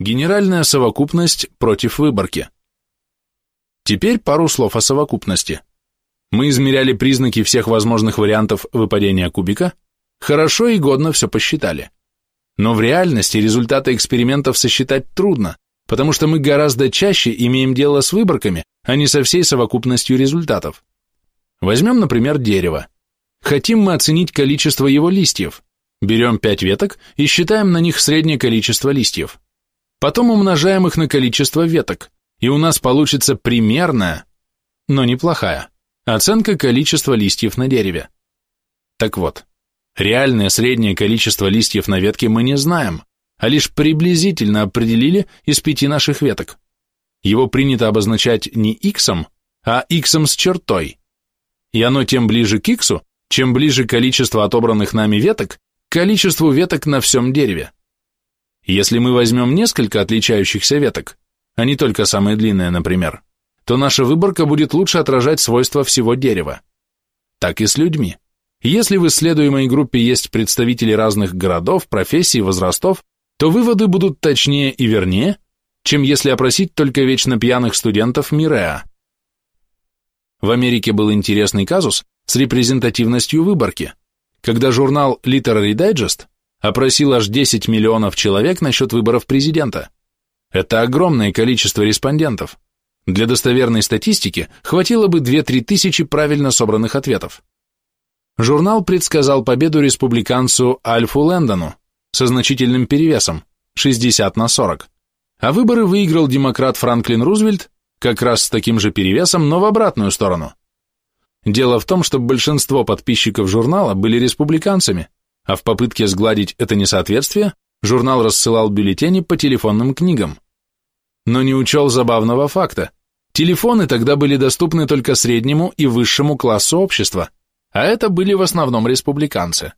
Генеральная совокупность против выборки. Теперь пару слов о совокупности. Мы измеряли признаки всех возможных вариантов выпадения кубика, хорошо и годно все посчитали. Но в реальности результаты экспериментов сосчитать трудно, потому что мы гораздо чаще имеем дело с выборками, а не со всей совокупностью результатов. Возьмем, например, дерево. Хотим мы оценить количество его листьев. Берем 5 веток и считаем на них среднее количество листьев. Потом умножаем их на количество веток, и у нас получится примерная, но неплохая, оценка количества листьев на дереве. Так вот, реальное среднее количество листьев на ветке мы не знаем, а лишь приблизительно определили из пяти наших веток. Его принято обозначать не иксом, а иксом с чертой. И оно тем ближе к иксу, чем ближе количество отобранных нами веток к количеству веток на всем дереве. Если мы возьмем несколько отличающихся веток, а не только самые длинные, например, то наша выборка будет лучше отражать свойства всего дерева. Так и с людьми. Если в исследуемой группе есть представители разных городов, профессий, возрастов, то выводы будут точнее и вернее, чем если опросить только вечно пьяных студентов Миреа. В Америке был интересный казус с репрезентативностью выборки, когда журнал Literary Digest опросил аж 10 миллионов человек насчет выборов президента. Это огромное количество респондентов. Для достоверной статистики хватило бы 2-3 тысячи правильно собранных ответов. Журнал предсказал победу республиканцу Альфу Лэндону, со значительным перевесом – 60 на 40. А выборы выиграл демократ Франклин Рузвельт как раз с таким же перевесом, но в обратную сторону. Дело в том, что большинство подписчиков журнала были республиканцами, а в попытке сгладить это несоответствие журнал рассылал бюллетени по телефонным книгам. Но не учел забавного факта. Телефоны тогда были доступны только среднему и высшему классу общества, а это были в основном республиканцы.